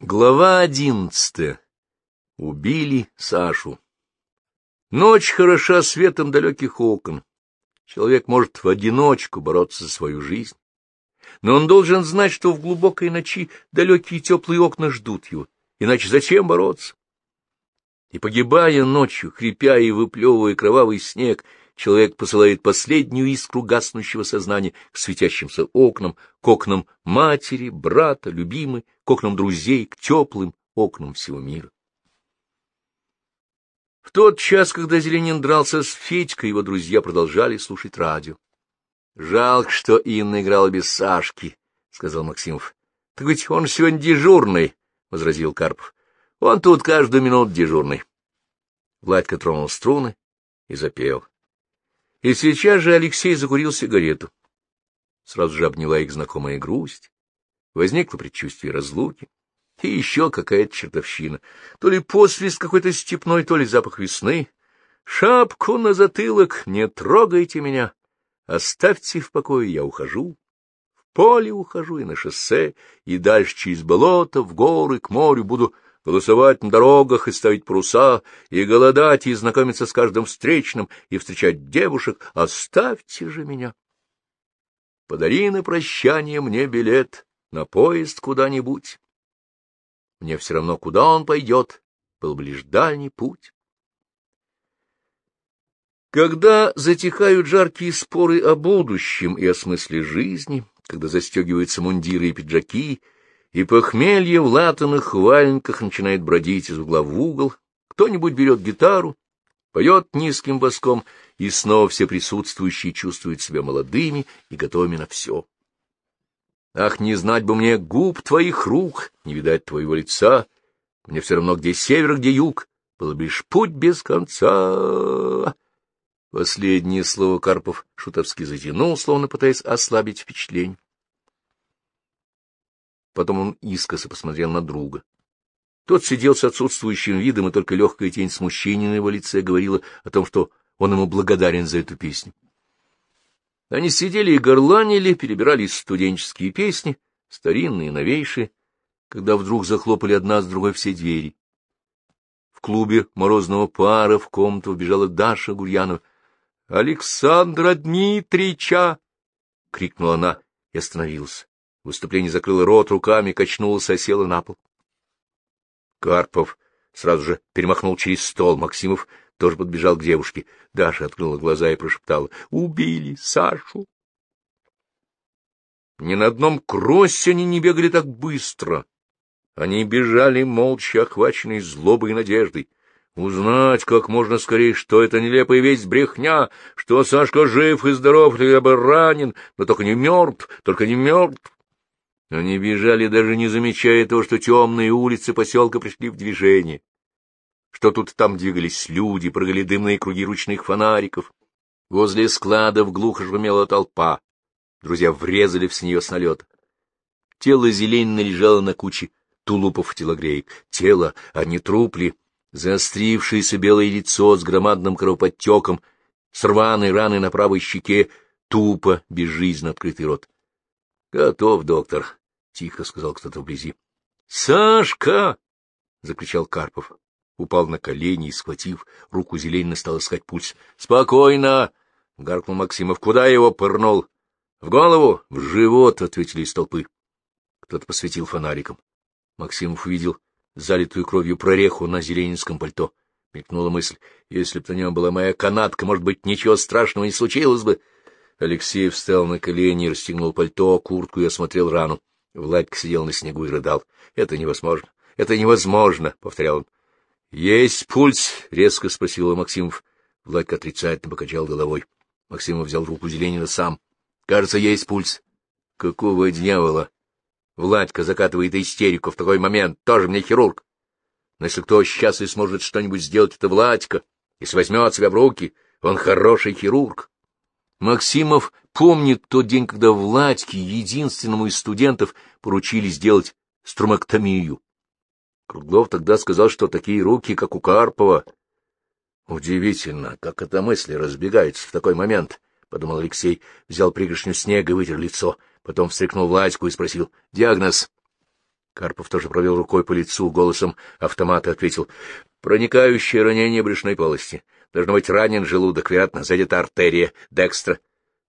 Глава одиннадцатая. Убили Сашу. Ночь хороша светом далеких окон. Человек может в одиночку бороться за свою жизнь. Но он должен знать, что в глубокой ночи далекие теплые окна ждут его. Иначе зачем бороться? И погибая ночью, хрипя и выплевывая кровавый снег, человек посылает последнюю искру гаснущего сознания к светящимся окнам, к окнам матери, брата, любимой, к окнам друзей, к теплым окнам всего мира. В тот час, когда Зеленин дрался с Федькой, его друзья продолжали слушать радио. — Жалко, что Инна играла без Сашки, — сказал Максимов. — Так ведь он сегодня дежурный, — возразил Карпов. — Он тут каждую минуту дежурный. Владька тронул струны и запел. И сейчас же Алексей закурил сигарету. Сразу же обняла их знакомая грусть. Возникло предчувствие разлуки. И еще какая-то чертовщина. То ли посвист какой-то степной, то ли запах весны. Шапку на затылок, не трогайте меня. Оставьте в покое, я ухожу. В поле ухожу и на шоссе, и дальше через болото, в горы, к морю буду голосовать на дорогах и ставить паруса, и голодать, и знакомиться с каждым встречным, и встречать девушек. Оставьте же меня. Подари на прощание мне билет на поезд куда-нибудь. Мне все равно, куда он пойдет, был бы лишь дальний путь. Когда затихают жаркие споры о будущем и о смысле жизни, когда застегиваются мундиры и пиджаки, и похмелье в латаных валенках начинает бродить из угла в угол, кто-нибудь берет гитару, поет низким боском, и снова все присутствующие чувствуют себя молодыми и готовыми на все. Ах, не знать бы мне губ твоих рук, не видать твоего лица, мне все равно, где север, где юг, был бы лишь путь без конца. Последнее слово Карпов шутовски затянул, словно пытаясь ослабить впечатление. Потом он искоса посмотрел на друга. Тот сидел с отсутствующим видом, и только легкая тень смущения на его лице говорила о том, что он ему благодарен за эту песню. Они сидели и горланили, перебирали студенческие песни, старинные, новейшие, когда вдруг захлопали одна с другой все двери. В клубе морозного пара в комнату вбежала Даша Гурьянова. — Александра Дмитрича! — крикнула она и остановилась. Выступление закрыла рот руками, качнулась и села на пол. Карпов сразу же перемахнул через стол. Максимов тоже подбежал к девушке. Даша открыла глаза и прошептала. — Убили Сашу! Ни на одном кроссе они не бегали так быстро. Они бежали молча, охваченные злобой и надеждой. Узнать как можно скорее, что это нелепая весть брехня, что Сашка жив и здоров, либо ранен, но только не мертв, только не мертв. Они бежали, даже не замечая того, что темные улицы поселка пришли в движение что тут там двигались люди, прыгали дымные круги ручных фонариков. Возле складов глухо шумела толпа. Друзья врезали в нее с. Тело Зеленина лежало на куче тулупов телогреек. Тело, а не трупли, заострившееся белое лицо с громадным кровоподтеком, с рваной раной на правой щеке, тупо, безжизненно открытый рот. — Готов, доктор, — тихо сказал кто-то вблизи. — Сашка! — закричал Карпов упал на колени и, схватив руку Зеленина, стал искать пульс. — Спокойно! — гаркнул Максимов. — Куда его пырнул? — В голову? — В живот! — ответили из толпы. Кто-то посветил фонариком. Максимов увидел залитую кровью прореху на зеленинском пальто. Мелькнула мысль, если бы на нем была моя канатка, может быть, ничего страшного не случилось бы. Алексей встал на колени, расстегнул пальто, куртку и осмотрел рану. Владька сидел на снегу и рыдал. — Это невозможно! Это невозможно! — повторял он. — Есть пульс? — резко спросил Максимов. Владька отрицательно покачал головой. Максимов взял руку Зеленина сам. — Кажется, есть пульс. — Какого дьявола? Владька закатывает истерику в такой момент. Тоже мне хирург. Но если кто сейчас и сможет что-нибудь сделать, это Владька. Если возьмет себя в руки, он хороший хирург. Максимов помнит тот день, когда Владьке, единственному из студентов, поручили сделать струмоктомию. Круглов тогда сказал, что такие руки, как у Карпова. Удивительно, как эта мысль разбегается в такой момент, — подумал Алексей, взял пригоршню снега и вытер лицо, потом встряхнул Владьку и спросил. — Диагноз? — Карпов тоже провел рукой по лицу, голосом автомата ответил. — Проникающее ранение брюшной полости. Должно быть ранен желудок, вероятно, задета артерия Декстра.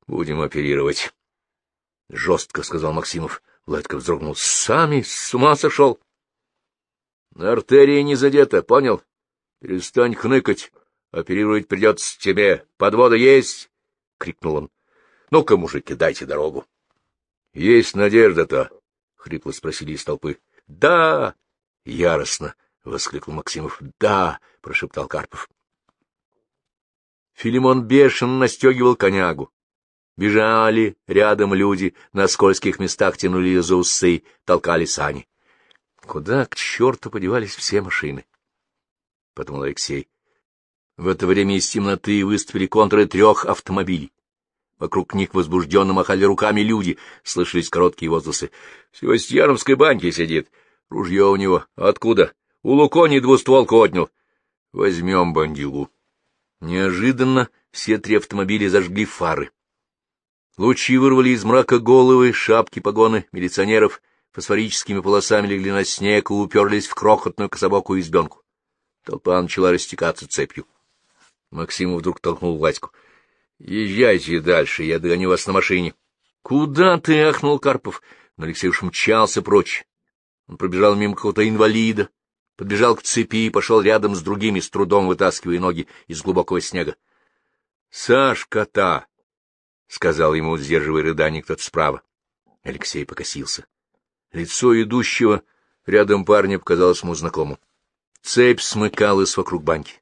Будем оперировать. — Жестко, — сказал Максимов. Владька вздрогнул. — Сами с ума сошел. — Артерия не задета, понял? Перестань хныкать. Оперировать придется тебе. Подвода есть? — крикнул он. — Ну-ка, мужики, дайте дорогу. — Есть надежда-то, — хрипло спросили из толпы. — Да! — яростно воскликнул Максимов. — Да! — прошептал Карпов. Филимон бешено настегивал конягу. Бежали рядом люди, на скользких местах тянули за усы, толкали сани. Куда к черту подевались все машины? — подумал Алексей. В это время из темноты выступили контуры трех автомобилей. Вокруг них возбужденно махали руками люди, слышались короткие возгласы. — В Севастьяновской банке сидит. Ружье у него. Откуда? У Лукони двустволку отнял. Возьмем бандилу. Неожиданно все три автомобиля зажгли фары. Лучи вырвали из мрака головы, шапки, погоны милиционеров, фосфорическими полосами легли на снег и уперлись в крохотную кособокую избенку. Толпа начала растекаться цепью. Максиму вдруг толкнул Владьку. — Езжайте дальше, я догоню вас на машине. — Куда ты? — ахнул Карпов. Но Алексей уж мчался прочь. Он пробежал мимо какого-то инвалида, подбежал к цепи и пошел рядом с другими, с трудом вытаскивая ноги из глубокого снега. — Сашка-то! — сказал ему, сдерживая рыдание, кто-то справа. Алексей покосился. Лицо идущего рядом парня показалось ему знакомым. Цепь смыкалась вокруг банки.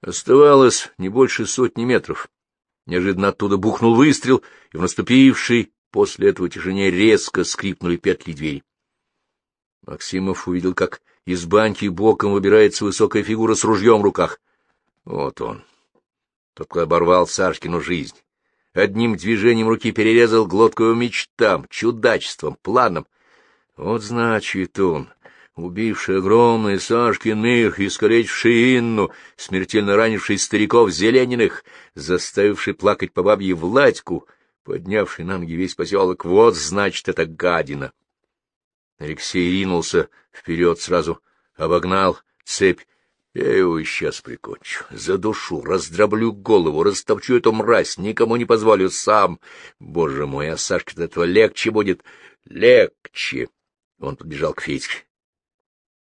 Оставалось не больше сотни метров. Неожиданно оттуда бухнул выстрел, и в наступившей после этого тишине резко скрипнули петли двери. Максимов увидел, как из банки боком выбирается высокая фигура с ружьем в руках. Вот он. Тот, кто оборвал Сашкину жизнь. Одним движением руки перерезал глотку его мечтам, чудачеством, планом. Вот значит он, убивший огромный Сашкин их, искалечивший Инну, смертельно ранивший стариков Зелениных, заставивший плакать по бабье Владьку, поднявший на ноги весь поселок, вот, значит, это гадина. Алексей ринулся вперед сразу, обогнал цепь. Я его сейчас прикончу, задушу, раздроблю голову, растопчу эту мразь, никому не позволю сам. Боже мой, а Сашке от этого легче будет, легче. Он подбежал к Федьке.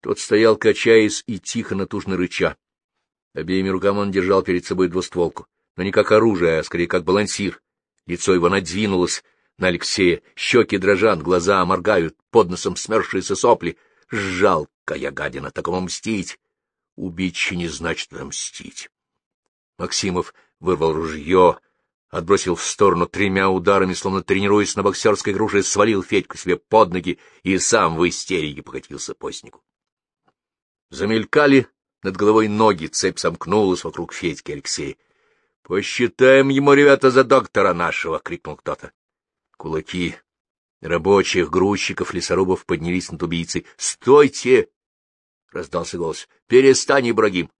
Тот стоял, качаясь и тихо натужно рыча. Обеими руками он держал перед собой двустволку, но не как оружие, а скорее как балансир. Лицо его надвинулось на Алексея, щеки дрожат, глаза моргают, под носом смерзшиеся сопли. Жалкая гадина, такому мстить. Убить не значит мстить. Максимов вырвал ружье, отбросил в сторону тремя ударами, словно тренируясь на боксерской груше, свалил Федьку себе под ноги и сам в истерике покатился по снегу. Замелькали над головой ноги, цепь сомкнулась вокруг Федьки Алексея. — Посчитаем ему, ребята, за доктора нашего! — крикнул кто-то. Кулаки рабочих, грузчиков, лесорубов поднялись над убийцей. — Стойте! — раздался голос. — Перестань, Ибрагим!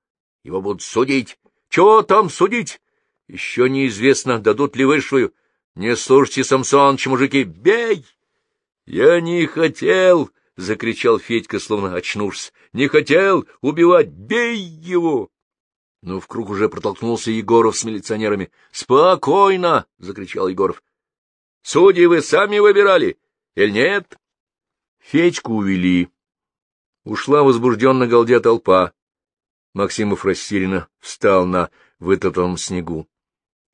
Его будут судить. — Чего там судить? Еще неизвестно, дадут ли высшую. Не слушайте, Самсоныч, мужики, бей! — Я не хотел! —— закричал Федька, словно очнувшись. — Не хотел убивать! Бей его! Но в круг уже протолкнулся Егоров с милиционерами. — Спокойно! — закричал Егоров. — Судьи вы сами выбирали или нет? Федьку увели. Ушла возбужденно галдя толпа. Максимов растерянно встал на вытоптанном снегу.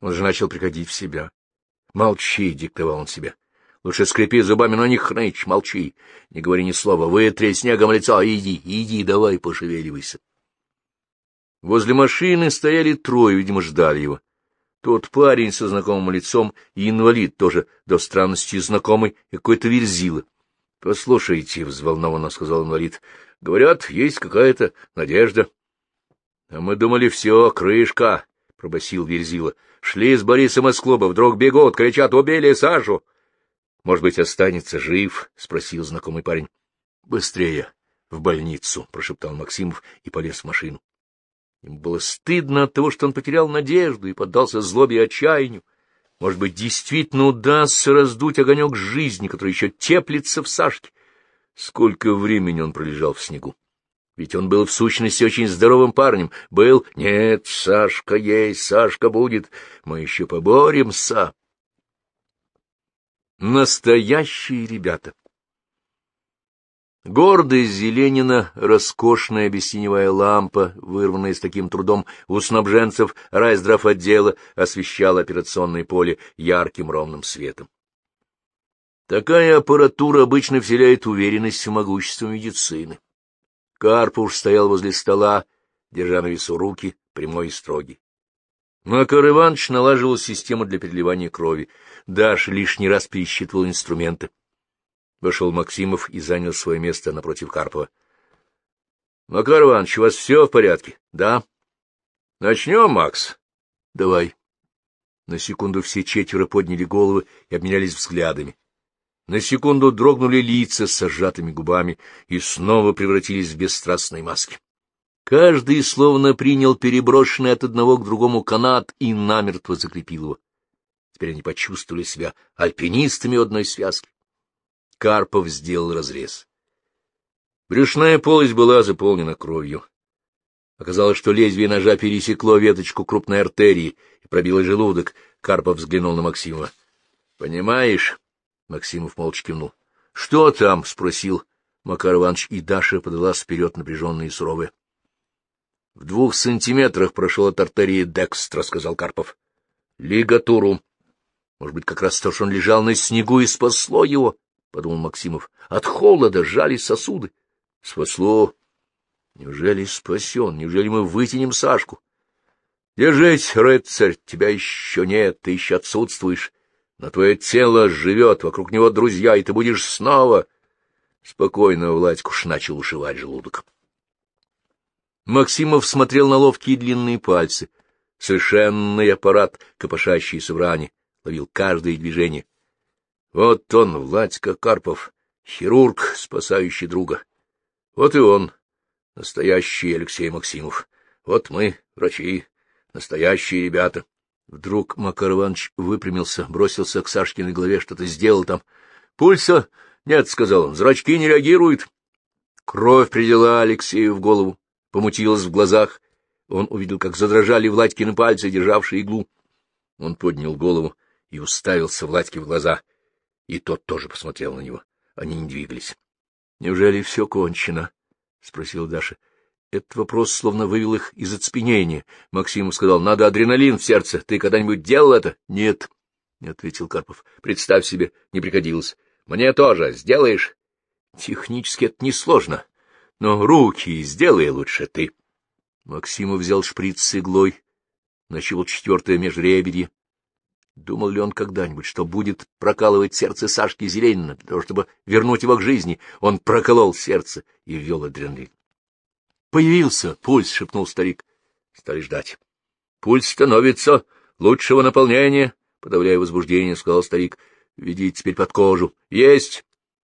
Он же начал приходить в себя. — Молчи, — диктовал он себе. Лучше скрипи зубами, но не хнычь, молчи. Не говори ни слова. Вытри снегом лицо. Иди, иди, давай, пошевеливайся. Возле машины стояли трое, видимо, ждали его. Тот парень со знакомым лицом и инвалид тоже, до странности знакомый, и какой-то верзила. — Послушайте, — взволнованно сказал инвалид, — говорят, есть какая-то надежда. — А мы думали, все, крышка, — пробасил верзила. Шли с Борисом из клуба, вдруг бегут, кричат, убили Сашу. — Может быть, останется жив? — спросил знакомый парень. — Быстрее, в больницу, — прошептал Максимов и полез в машину. Ему было стыдно от того, что он потерял надежду и поддался злобе и отчаянию. Может быть, действительно удастся раздуть огонек жизни, который еще теплится в Сашке. Сколько времени он пролежал в снегу? Ведь он был в сущности очень здоровым парнем. Был... Нет, Сашка есть, Сашка будет. Мы еще поборемся. Настоящие ребята. Гордость Зеленина, роскошная бестеневая лампа, вырванная с таким трудом у снабженцев райздрав отдела, освещала операционное поле ярким ровным светом. Такая аппаратура обычно вселяет уверенность в могущество медицины. Карпуш стоял возле стола, держа на весу руки, прямой и строгий. Макар Иванович налаживал систему для переливания крови. Даша лишний раз пересчитывал инструменты. Вошел Максимов и занял свое место напротив Карпова. — Макар Иванович, у вас все в порядке? — Да. — Начнем, Макс? — Давай. На секунду все четверо подняли головы и обменялись взглядами. На секунду дрогнули лица с сжатыми губами и снова превратились в бесстрастные маски. Каждый словно принял переброшенный от одного к другому канат и намертво закрепил его. Теперь они почувствовали себя альпинистами одной связки. Карпов сделал разрез. Брюшная полость была заполнена кровью. Оказалось, что лезвие ножа пересекло веточку крупной артерии и пробило желудок. Карпов взглянул на Максима. — Понимаешь? — Максимов молча кивнул. — Что там? — спросил Макар Иванович, и Даша подалась вперед напряженная и В двух сантиметрах прошел от артерии Декстра, — сказал Карпов. — Лигатуру. Может быть, как раз то, что он лежал на снегу и спасло его. — подумал Максимов. — От холода сжали сосуды. Спасло. Неужели спасен? Неужели мы вытянем Сашку? — Держись, рыцарь, тебя еще нет, ты еще отсутствуешь. Но твое тело живет, вокруг него друзья, и ты будешь снова... Спокойно Владьку уж начал ушивать желудок. Максимов смотрел на ловкие длинные пальцы. Совершенный аппарат, копошащийся в ране, ловил каждое движение. Вот он, Владька Карпов, хирург, спасающий друга. Вот и он, настоящий Алексей Максимов. Вот мы, врачи, настоящие ребята. Вдруг Макар Иванович выпрямился, бросился к Сашкиной голове, что-то сделал там. — Пульса? Нет, — сказал он, — зрачки не реагируют. Кровь придела Алексею в голову, помутилась в глазах. Он увидел, как задрожали Владькины пальцы, державшие иглу. Он поднял голову и уставился Владьке в глаза. И тот тоже посмотрел на него. Они не двигались. — Неужели все кончено? — спросила Даша. Этот вопрос словно вывел их из оцепенения. Максим сказал, — Надо адреналин в сердце. Ты когда-нибудь делал это? — Нет, — не ответил Карпов. — Представь себе, не пригодилось. — Мне тоже. Сделаешь? — Технически это несложно. Но руки сделай лучше ты. Максимов взял шприц с иглой, нащупал четвертое межреберье, Думал ли он когда-нибудь, что будет прокалывать сердце Сашки Зеленина для того, чтобы вернуть его к жизни? Он проколол сердце и ввел адреналин. «Появился пульс!» — шепнул старик. Стали ждать. «Пульс становится лучшего наполнения!» — подавляя возбуждение, сказал старик. «Веди теперь под кожу. Есть!»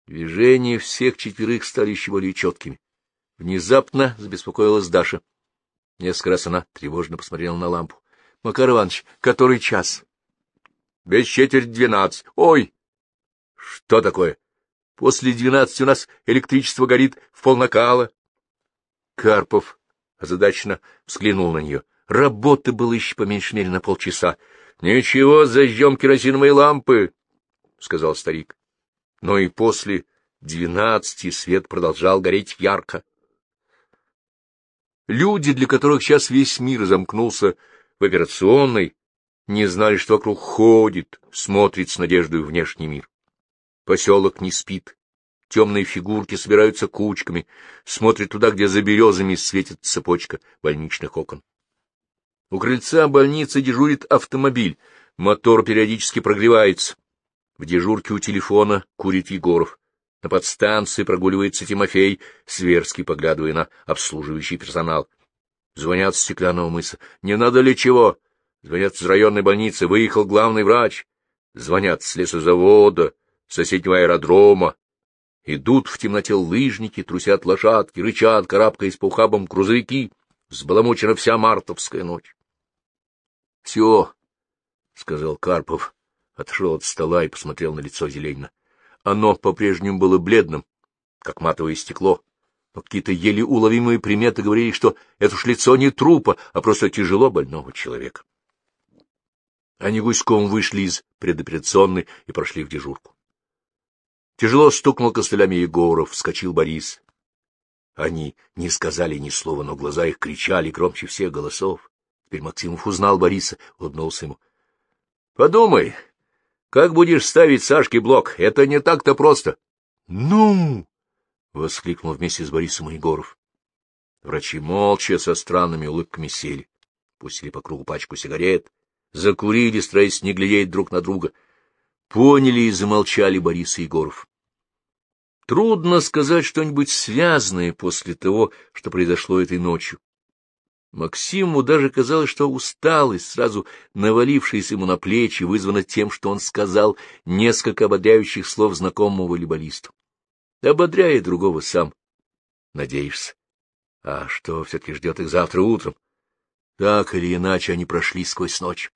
Движения всех четверых стали еще более четкими. Внезапно забеспокоилась Даша. Несколько раз она тревожно посмотрела на лампу. — Макар Иванович, который час? Без четверть двенадцать. Ой! Что такое? После двенадцати у нас электричество горит в полнакала. Карпов озадаченно взглянул на нее. Работы было еще по меньшей мере на полчаса. — Ничего, зажжем керосиновые лампы, — сказал старик. Но и после двенадцати свет продолжал гореть ярко. Люди, для которых сейчас весь мир замкнулся в операционной, не знали, что вокруг ходит, смотрит с надеждой внешний мир. Поселок не спит, темные фигурки собираются кучками, смотрят туда, где за березами светит цепочка больничных окон. У крыльца больницы дежурит автомобиль, мотор периодически прогревается. В дежурке у телефона курит Егоров. На подстанции прогуливается Тимофей, сверски поглядывая на обслуживающий персонал. Звонят с стеклянного мыса. «Не надо ли чего?» Звонят с районной больницы, выехал главный врач. Звонят с лесозавода, соседнего аэродрома. Идут в темноте лыжники, трусят лошадки, рычат, карабкаясь по ухабам грузовики. Взбаламучена вся мартовская ночь. — Все, — сказал Карпов, отошел от стола и посмотрел на лицо Зеленина. Оно по-прежнему было бледным, как матовое стекло, но какие-то еле уловимые приметы говорили, что это уж лицо не трупа, а просто тяжело больного человека. Они гуськом вышли из предоперационной и прошли в дежурку. Тяжело стукнул костылями Егоров, вскочил Борис. Они не сказали ни слова, но глаза их кричали громче всех голосов. Теперь Максимов узнал Бориса, улыбнулся ему. — Подумай, как будешь ставить Сашке блок? Это не так-то просто. — Ну! — воскликнул вместе с Борисом Егоров. Врачи молча, со странными улыбками сели, пустили по кругу пачку сигарет, закурили, стараясь не глядеть друг на друга. Поняли и замолчали Борис и Егоров. Трудно сказать что-нибудь связанное после того, что произошло этой ночью. Максиму даже казалось, что усталость, сразу навалившаяся ему на плечи, вызвана тем, что он сказал несколько ободряющих слов знакомому волейболисту. Ободряя другого сам, надеешься. А что все-таки ждет их завтра утром? Так или иначе они прошли сквозь ночь.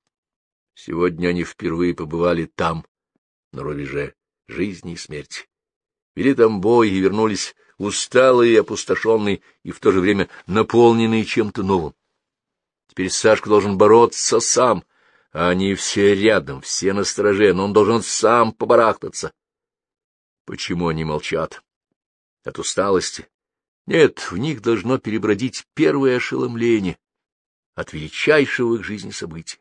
Сегодня они впервые побывали там, на рубеже жизни и смерти вели там бой и вернулись усталые опустошенные, и в то же время наполненные чем-то новым. Теперь Сашка должен бороться сам, а они все рядом, все на стороже, но он должен сам побарахтаться. Почему они молчат? От усталости? Нет, в них должно перебродить первое ошеломление от величайшего их жизни события.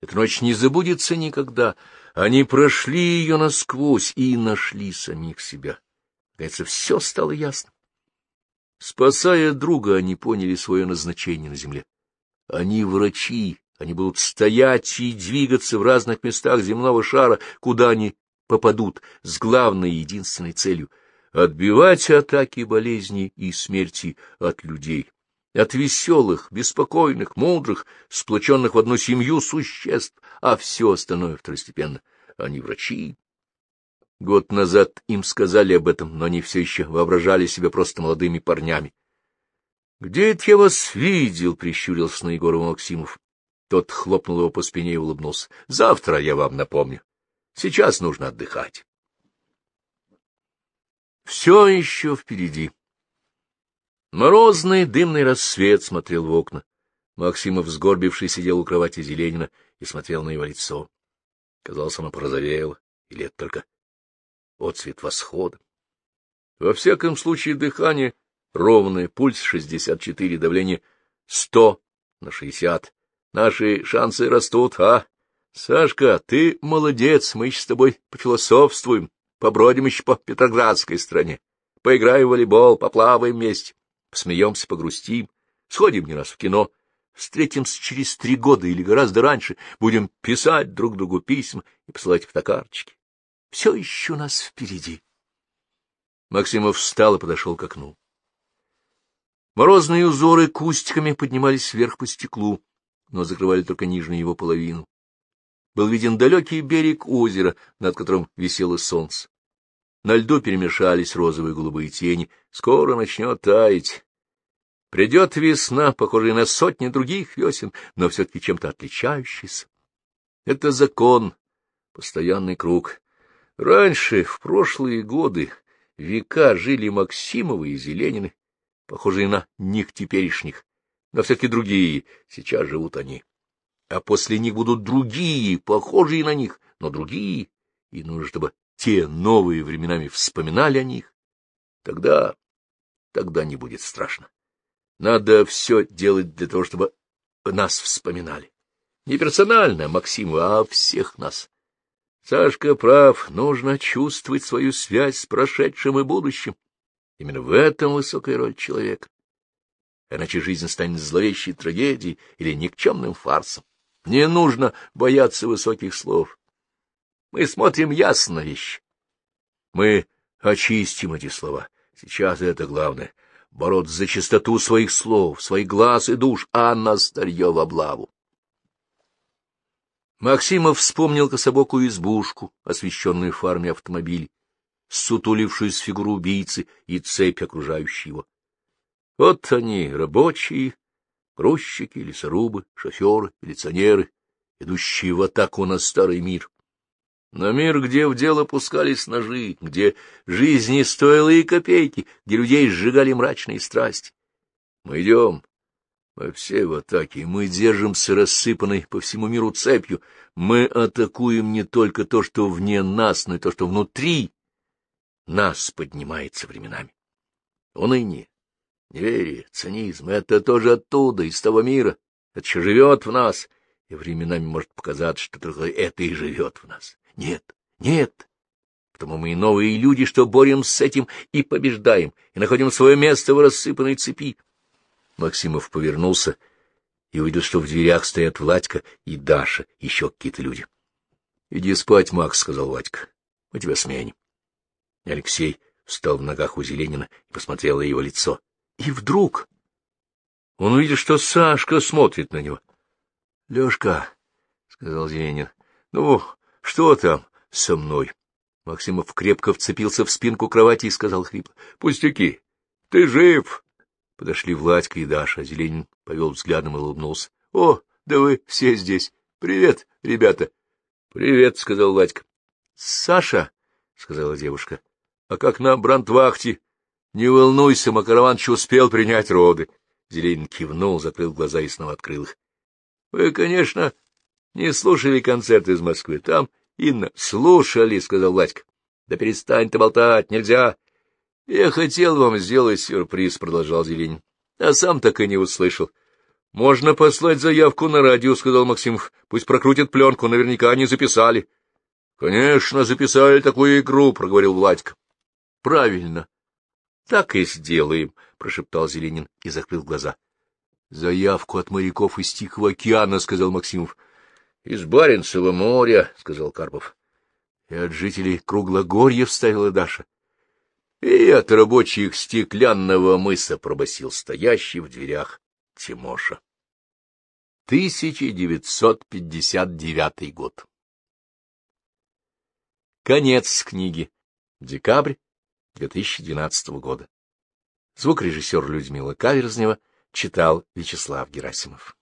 Эта ночь не забудется никогда. Они прошли ее насквозь и нашли самих себя. Кажется, все стало ясно. Спасая друга, они поняли свое назначение на земле. Они врачи, они будут стоять и двигаться в разных местах земного шара, куда они попадут, с главной и единственной целью — отбивать атаки болезней и смерти от людей от веселых, беспокойных, мудрых, сплоченных в одну семью существ, а все остальное второстепенно. Они врачи. Год назад им сказали об этом, но они все еще воображали себя просто молодыми парнями. — Где это я вас видел? — прищурился на Егорова Максимов. Тот хлопнул его по спине и улыбнулся. — Завтра я вам напомню. Сейчас нужно отдыхать. Все еще впереди. Морозный дымный рассвет смотрел в окна. Максимов, сгорбивший, сидел у кровати Зеленина и смотрел на его лицо. Казалось, оно порозовело, или это только отцвет восхода. Во всяком случае, дыхание ровное, пульс 64, давление 100 на 60. Наши шансы растут, а? Сашка, ты молодец, мы с тобой пофилософствуем, побродим еще по Петроградской стране, поиграем в волейбол, поплаваем вместе посмеемся, погрустим, сходим не раз в кино, встретимся через три года или гораздо раньше, будем писать друг другу письма и посылать фотокарточки. Все еще у нас впереди. Максимов встал и подошел к окну. Морозные узоры кустиками поднимались вверх по стеклу, но закрывали только нижнюю его половину. Был виден далекий берег озера, над которым висело солнце. На льду перемешались розовые и голубые тени. Скоро начнет таять. Придет весна, похожая на сотни других весен, но все-таки чем-то отличающаяся. Это закон, постоянный круг. Раньше, в прошлые годы, века жили Максимовы и Зеленины, похожие на них теперешних, но все-таки другие, сейчас живут они. А после них будут другие, похожие на них, но другие, и нужно, чтобы те новые временами вспоминали о них. Тогда, тогда не будет страшно. Надо все делать для того, чтобы нас вспоминали. Не персонально Максима, а всех нас. Сашка прав, нужно чувствовать свою связь с прошедшим и будущим. Именно в этом высокая роль человека. Иначе жизнь станет зловещей трагедией или никчемным фарсом. Не нужно бояться высоких слов. Мы смотрим ясно на вещи. Мы очистим эти слова. Сейчас это главное бороться за чистоту своих слов, своих глаз и душ, а на старье в облаву. Максимов вспомнил кособокую избушку, освещенную фарме автомобилей, сутулившуюся фигуру убийцы и цепь, окружающей его. Вот они, рабочие, грузчики, лесорубы, шоферы, милиционеры, идущие в атаку на старый мир. На мир, где в дело пускались ножи, где жизни стоило и копейки, где людей сжигали мрачные страсти. Мы идем, мы все в атаке, мы держимся рассыпанной по всему миру цепью. Мы атакуем не только то, что вне нас, но и то, что внутри нас поднимается временами. Уныние, неверие, цинизм — это тоже оттуда, из того мира. Это живет в нас, и временами может показаться, что только это и живет в нас. Нет, нет. Потому мы и новые люди, что боремся с этим и побеждаем, и находим свое место в рассыпанной цепи. Максимов повернулся и увидел, что в дверях стоят Владька и Даша, еще какие-то люди. — Иди спать, Макс, — сказал Владька. — Мы тебя сменим. Алексей встал в ногах у Зеленина и посмотрел на его лицо. И вдруг он увидел, что Сашка смотрит на него. — Лешка, — сказал Зеленин, — ну, что там со мной? Максимов крепко вцепился в спинку кровати и сказал хрипло. — Пустяки, ты жив. Подошли Владька и Даша. Зеленин повел взглядом и улыбнулся. — О, да вы все здесь. Привет, ребята. — Привет, — сказал Владька. — Саша, — сказала девушка, — а как на брандвахте? Не волнуйся, Макарованович успел принять роды. Зеленин кивнул, закрыл глаза и снова открыл их. — Вы, конечно, не слушали концерт из Москвы. Там Инна... — Слушали, — сказал Владька. — Да перестань ты болтать, нельзя. — Я хотел вам сделать сюрприз, — продолжал Зеленин, — а сам так и не услышал. — Можно послать заявку на радио, — сказал Максимов. — Пусть прокрутят пленку, наверняка они записали. — Конечно, записали такую игру, — проговорил Владька. — Правильно. — Так и сделаем, — прошептал Зеленин и закрыл глаза. — Заявку от моряков из Тихого океана, — сказал Максимов. — Из Баренцева моря, — сказал Карпов. — И от жителей Круглогорья вставила Даша. — и от рабочих стеклянного мыса пробасил стоящий в дверях Тимоша. 1959 год. Конец книги. Декабрь 2012 года. Звукорежиссер Людмила Каверзнева читал Вячеслав Герасимов.